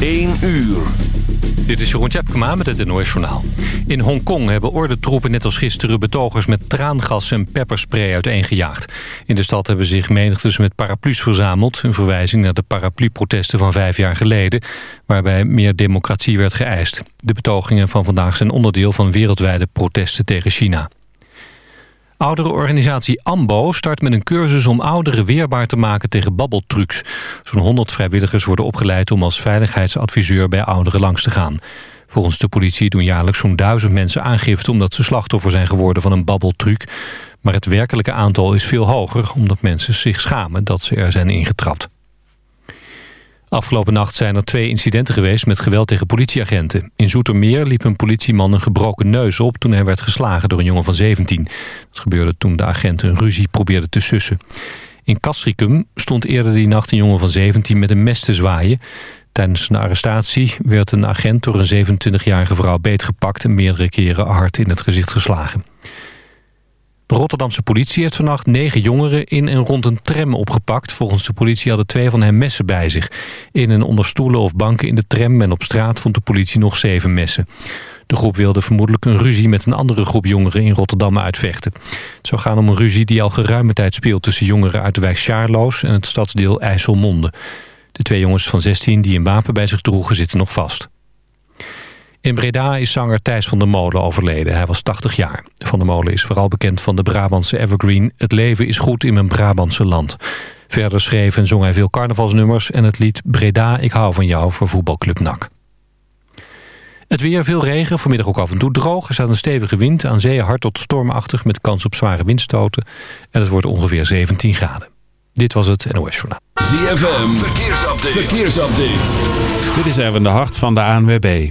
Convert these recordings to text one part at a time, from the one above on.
1 uur. Dit is Jeroen Tjepkema met het NOS Journaal. In Hongkong hebben ordentroepen net als gisteren betogers met traangas en pepperspray uiteengejaagd. In de stad hebben zich menigtes met paraplu's verzameld. Een verwijzing naar de paraplu-protesten van vijf jaar geleden... waarbij meer democratie werd geëist. De betogingen van vandaag zijn onderdeel van wereldwijde protesten tegen China. Ouderenorganisatie AMBO start met een cursus om ouderen weerbaar te maken tegen babbeltrucs. Zo'n 100 vrijwilligers worden opgeleid om als veiligheidsadviseur bij ouderen langs te gaan. Volgens de politie doen jaarlijks zo'n duizend mensen aangifte omdat ze slachtoffer zijn geworden van een babbeltruc. Maar het werkelijke aantal is veel hoger omdat mensen zich schamen dat ze er zijn ingetrapt. Afgelopen nacht zijn er twee incidenten geweest met geweld tegen politieagenten. In Zoetermeer liep een politieman een gebroken neus op... toen hij werd geslagen door een jongen van 17. Dat gebeurde toen de agent een ruzie probeerde te sussen. In Castricum stond eerder die nacht een jongen van 17 met een mes te zwaaien. Tijdens een arrestatie werd een agent door een 27-jarige vrouw beetgepakt... en meerdere keren hard in het gezicht geslagen. De Rotterdamse politie heeft vannacht negen jongeren in en rond een tram opgepakt. Volgens de politie hadden twee van hen messen bij zich. In en onder stoelen of banken in de tram en op straat vond de politie nog zeven messen. De groep wilde vermoedelijk een ruzie met een andere groep jongeren in Rotterdam uitvechten. Het zou gaan om een ruzie die al geruime tijd speelt tussen jongeren uit de wijk Sjaarloos en het stadsdeel IJsselmonde. De twee jongens van 16 die een wapen bij zich droegen zitten nog vast. In Breda is zanger Thijs van der Molen overleden. Hij was 80 jaar. Van der Molen is vooral bekend van de Brabantse evergreen... Het leven is goed in mijn Brabantse land. Verder schreef en zong hij veel carnavalsnummers... en het lied Breda, ik hou van jou voor voetbalclub NAC. Het weer, veel regen, vanmiddag ook af en toe droog. Er staat een stevige wind, aan zee hard tot stormachtig... met kans op zware windstoten. En het wordt ongeveer 17 graden. Dit was het NOS Journaal. ZFM, verkeersupdate. verkeersupdate. Dit is even de hart van de ANWB.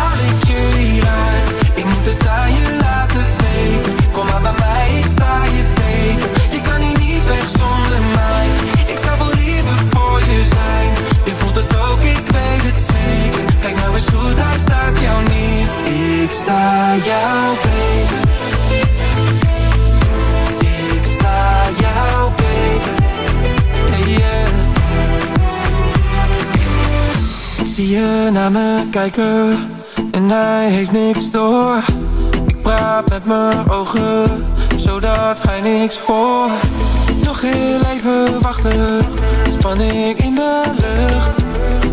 Ik sta jou beter. Ik sta jou beter. Yeah. Ik zie je naar me kijken en hij heeft niks door. Ik praat met mijn ogen, zodat hij niks hoort. Nog heel even wachten, spanning in de lucht.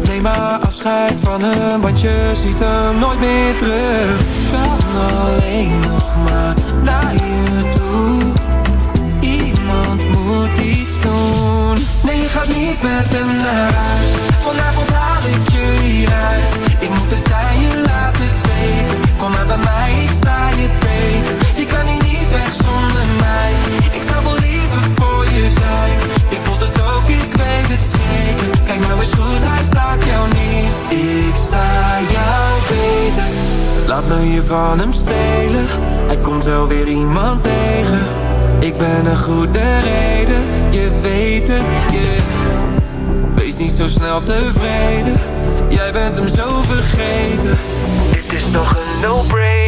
Neem maar afscheid van hem, want je ziet hem nooit meer terug. Kan alleen nog maar naar je toe. Iemand moet iets doen. Nee, je gaat niet met hem naar huis. Vanavond haal ik je hieruit. Ik moet het aan je laten weten. Kom maar bij mij, ik sta je beter. Je kan hier niet weg zonder mij. Ik zou Ik sta jou beter. Laat me je van hem stelen. Hij komt wel weer iemand tegen. Ik ben een goede reden, je weet het, yeah. Wees niet zo snel tevreden, jij bent hem zo vergeten. Dit is toch een no-brainer.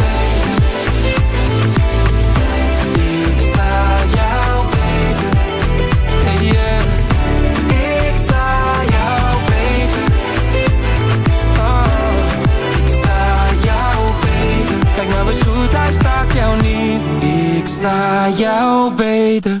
beter.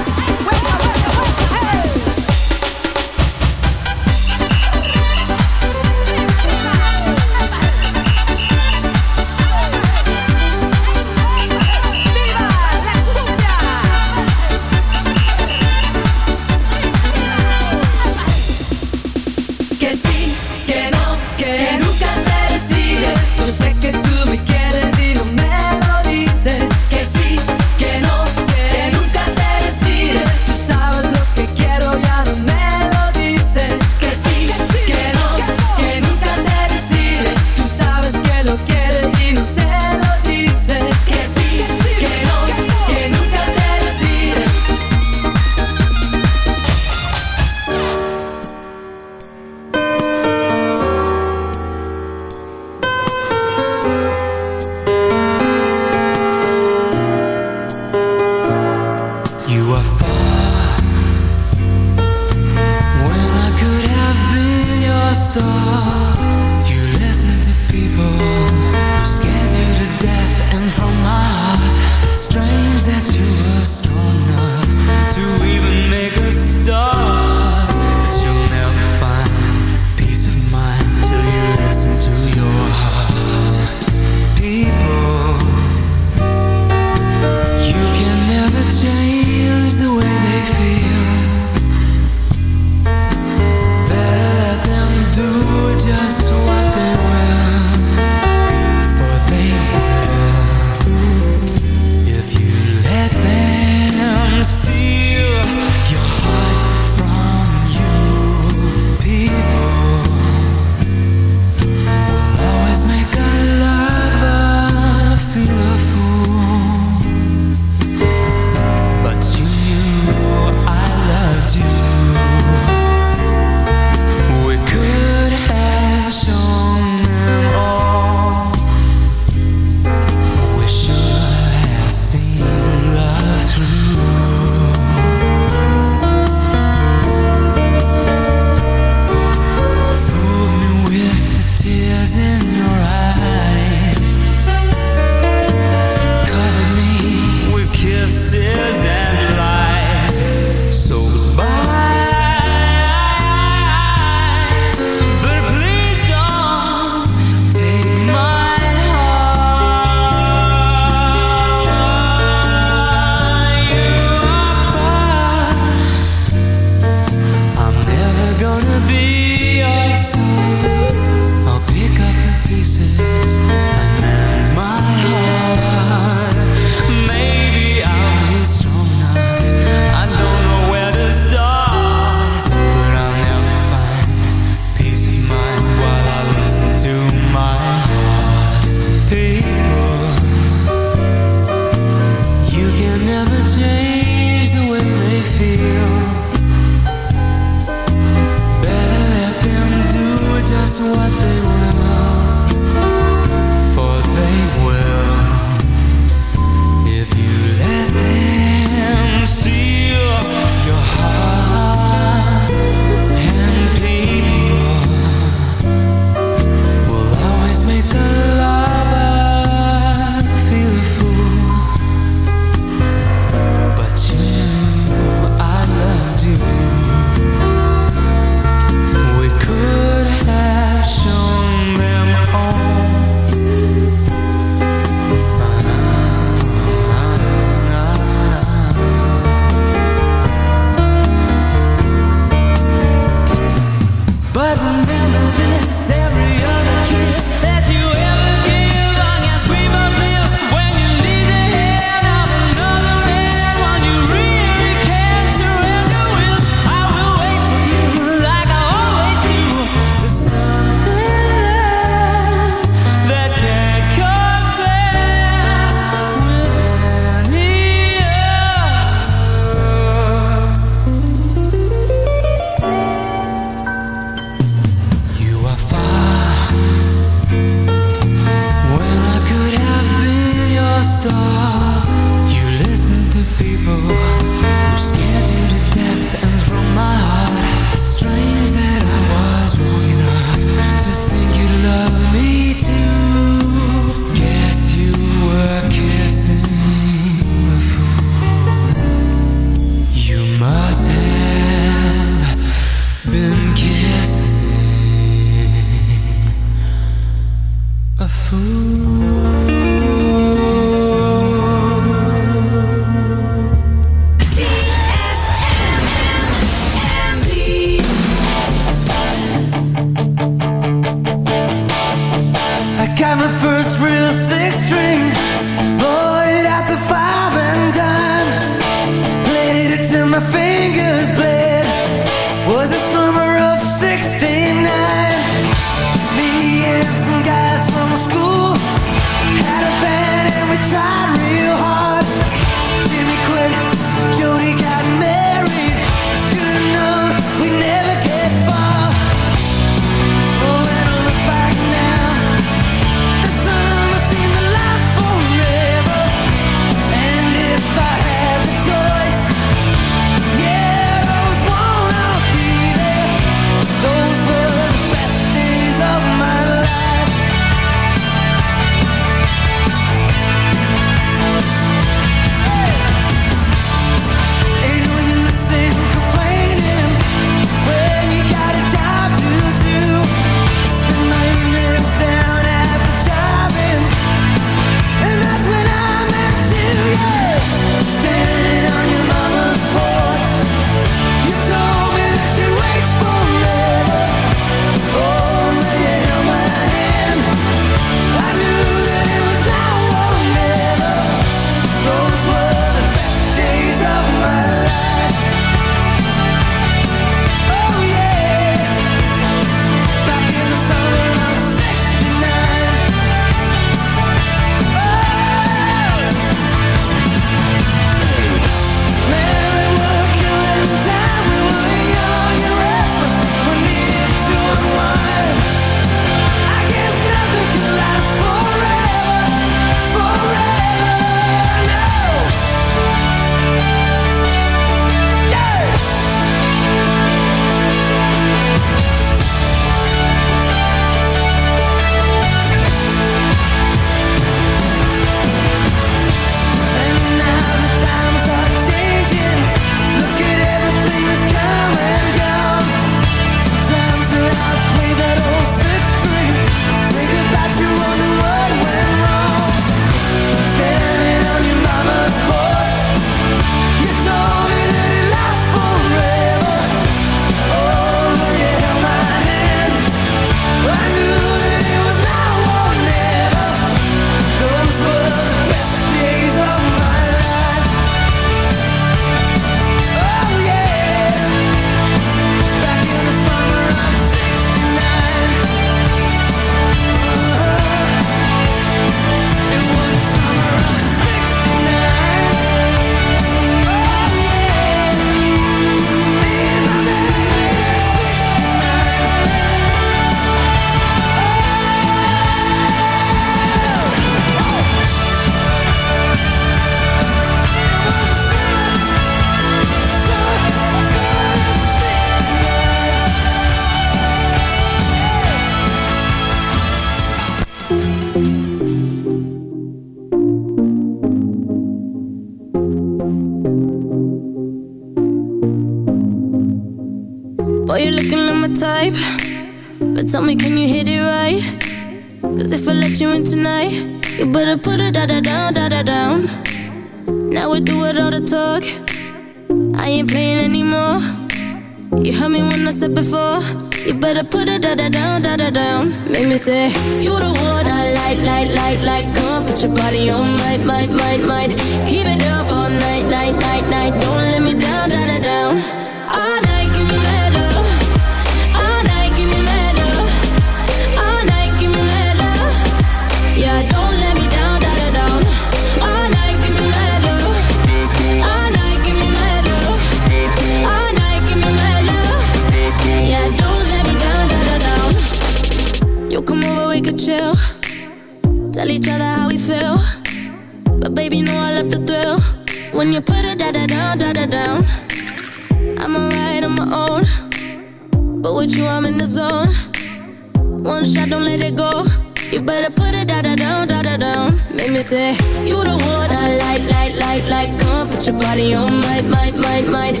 say You the one I like, like, like, like Come put your body on my, my, my, my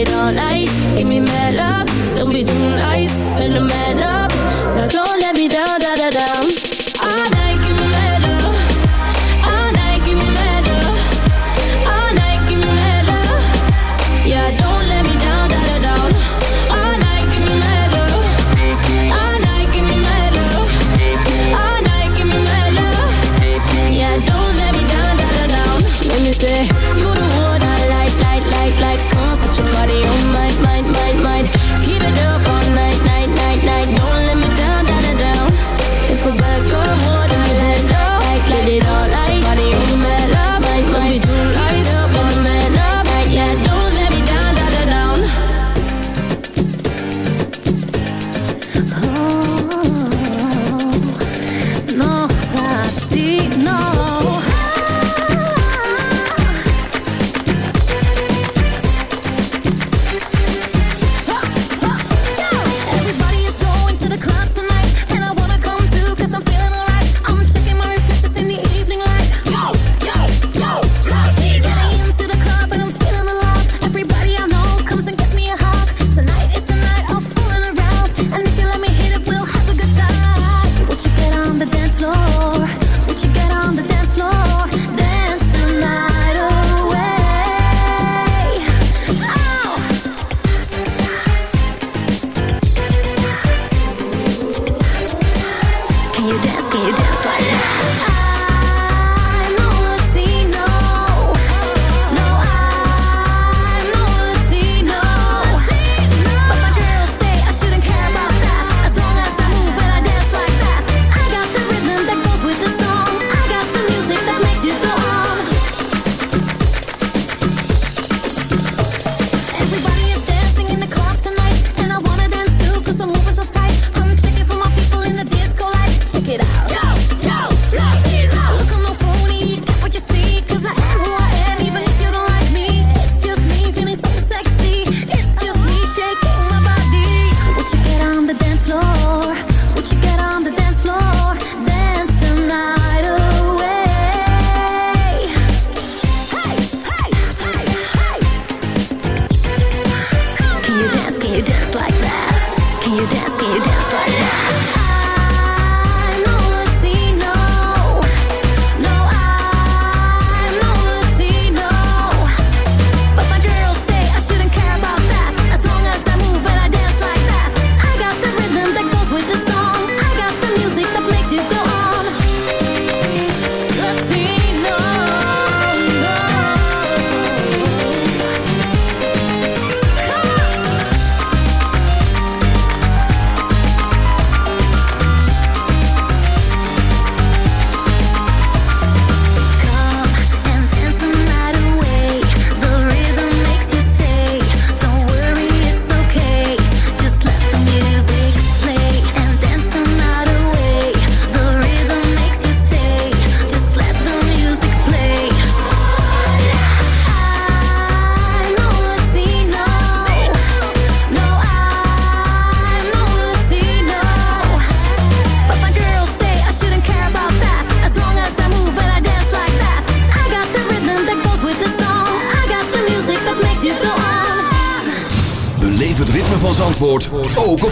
it all night. Give me mad love.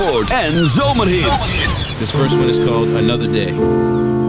Zandvoort en Zomerhits. This first one is called Another Day.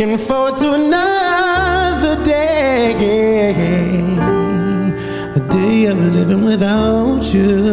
looking forward to another day, a day of living without you.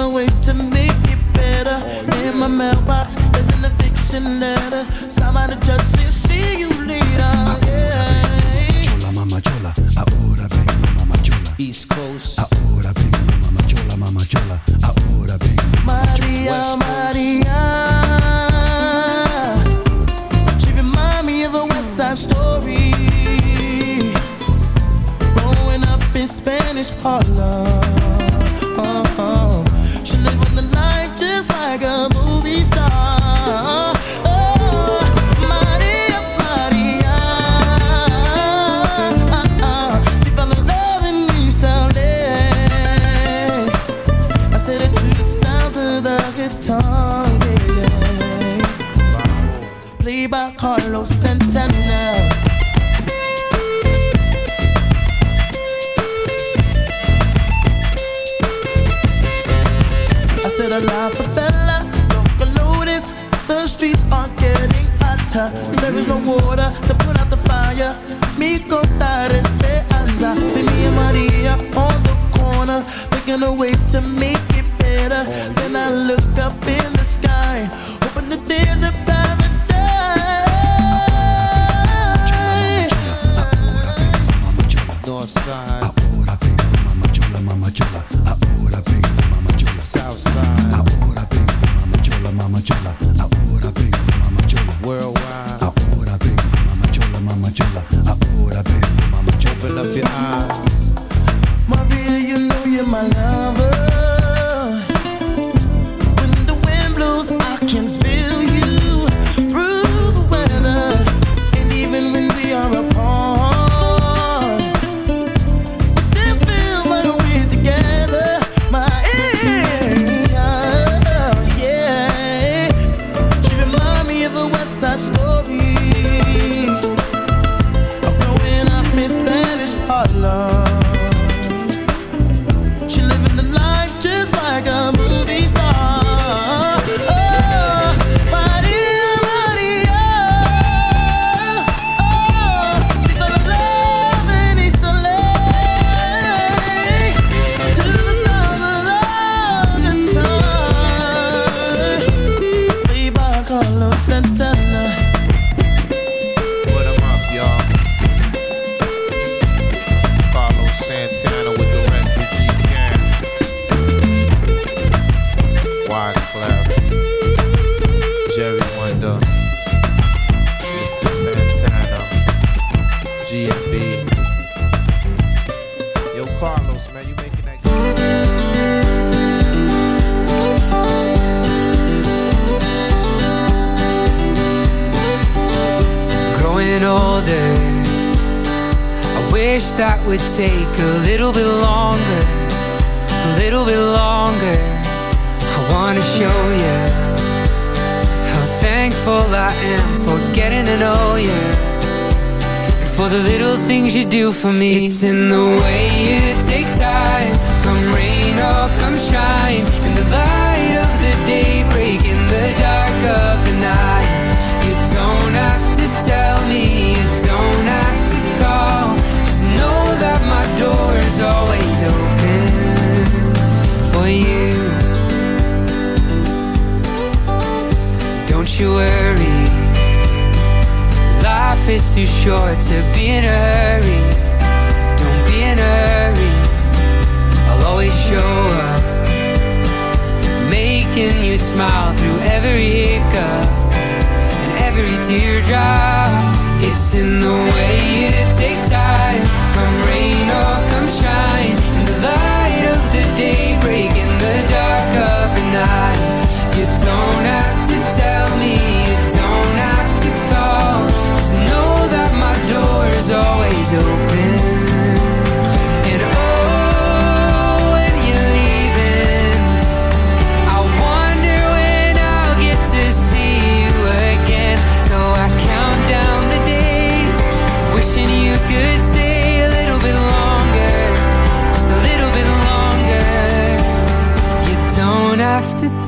of ways to make it better. Oh, In my mailbox, there's an eviction letter. sure to be in a hurry. Don't be in a hurry. I'll always show up, making you smile through every hiccup and every teardrop. It's in the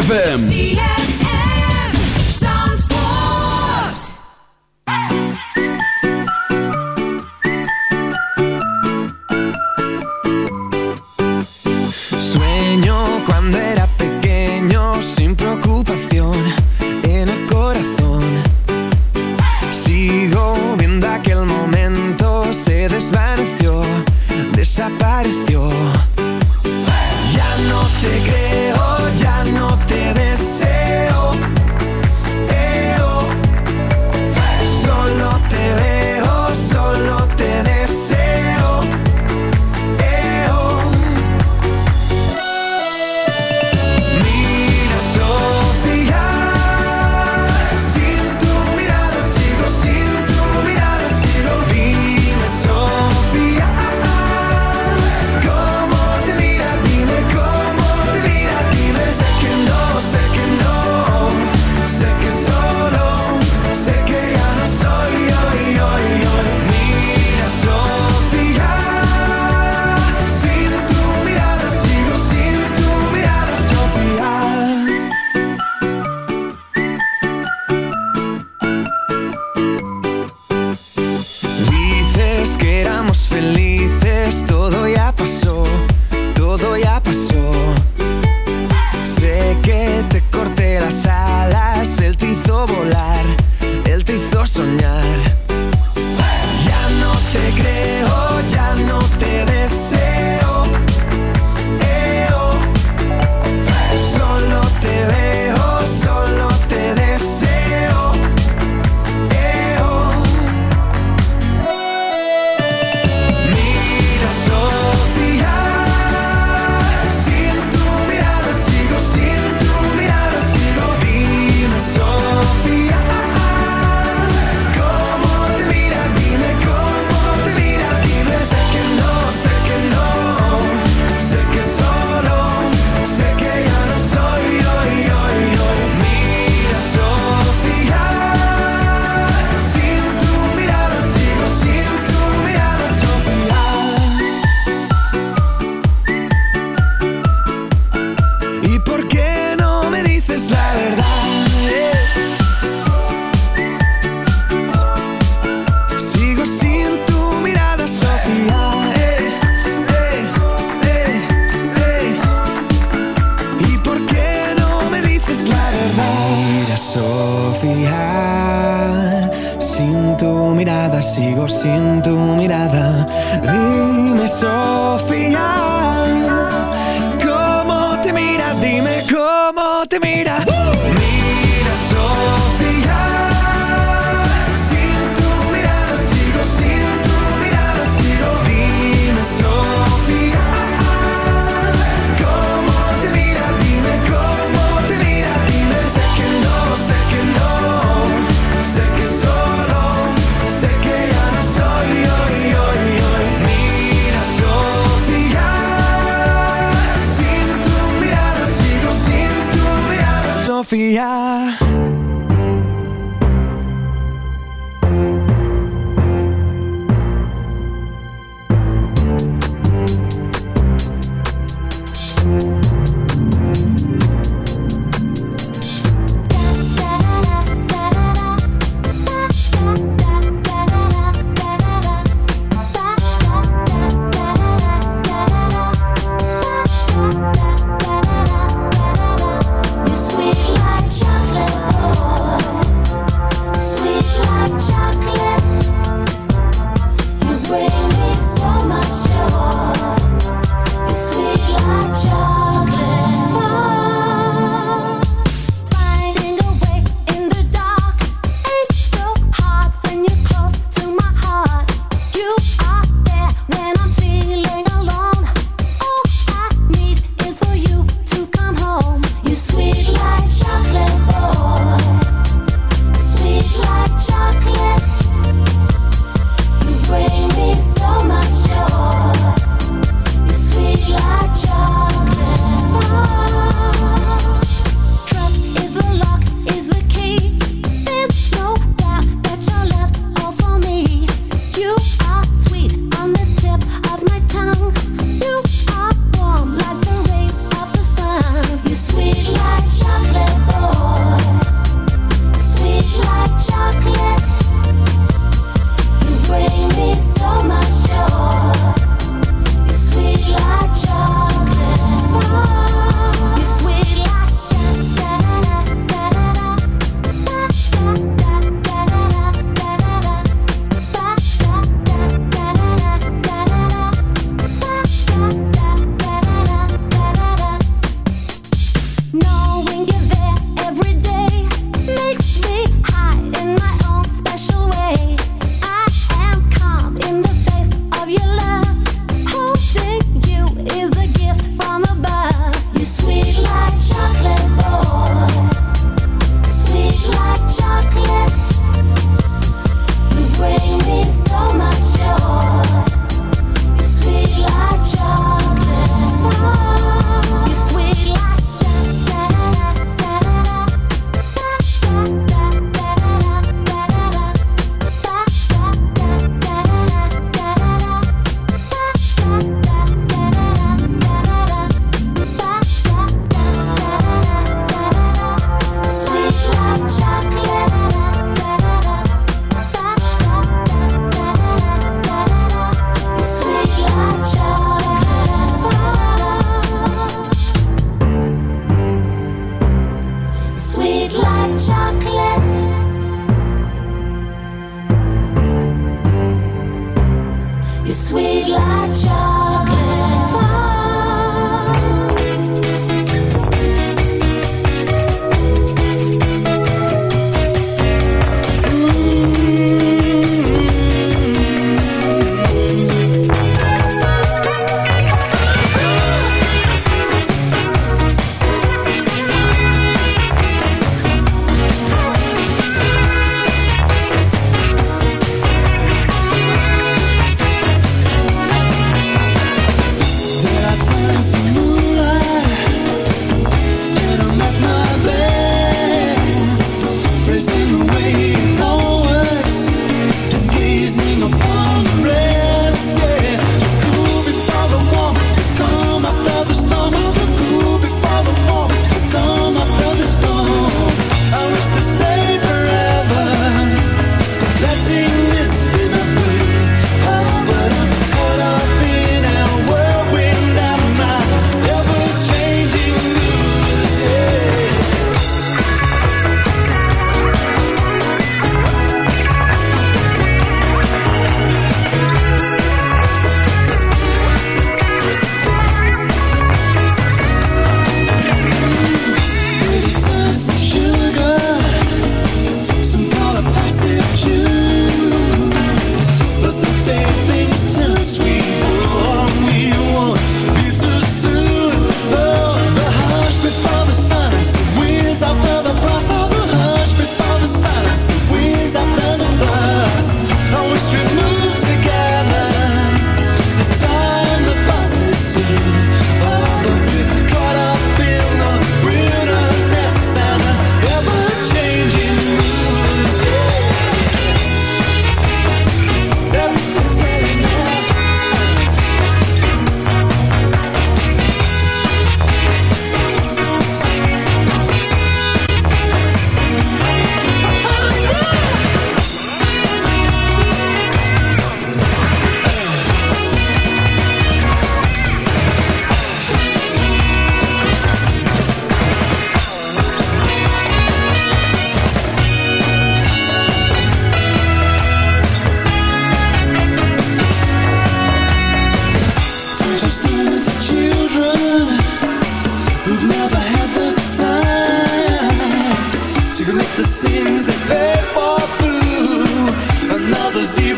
ZFM.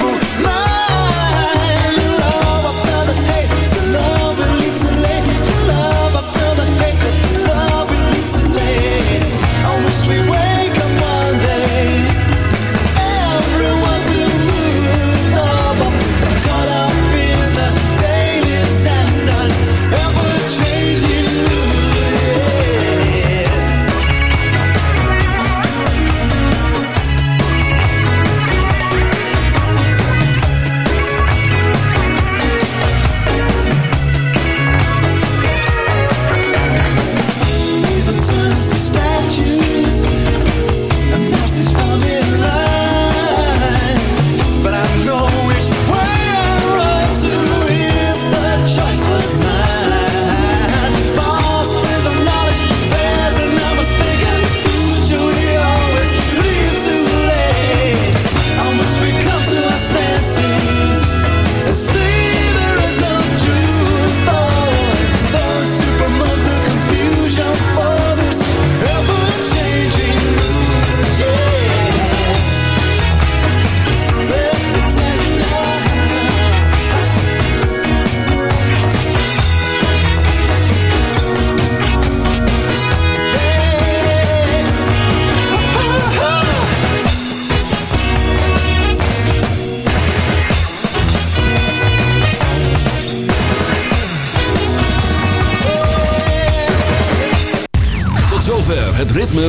rendezvous.